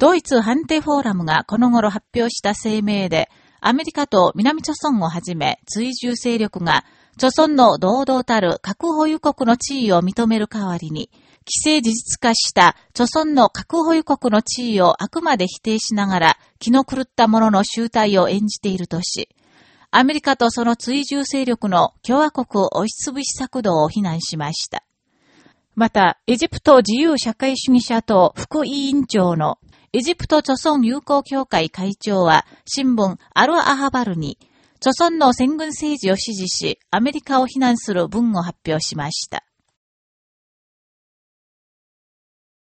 ドイツ判定フォーラムがこの頃発表した声明で、アメリカと南朝鮮をはじめ追従勢力が、朝鮮の堂々たる核保有国の地位を認める代わりに、既成事実化した朝鮮の核保有国の地位をあくまで否定しながら、気の狂った者の集体を演じているとし、アメリカとその追従勢力の共和国押しつぶし策動を非難しました。また、エジプト自由社会主義者党副委員長のエジプト著村友好協会会長は新聞アルアハバルに、著村の戦軍政治を支持し、アメリカを非難する文を発表しました。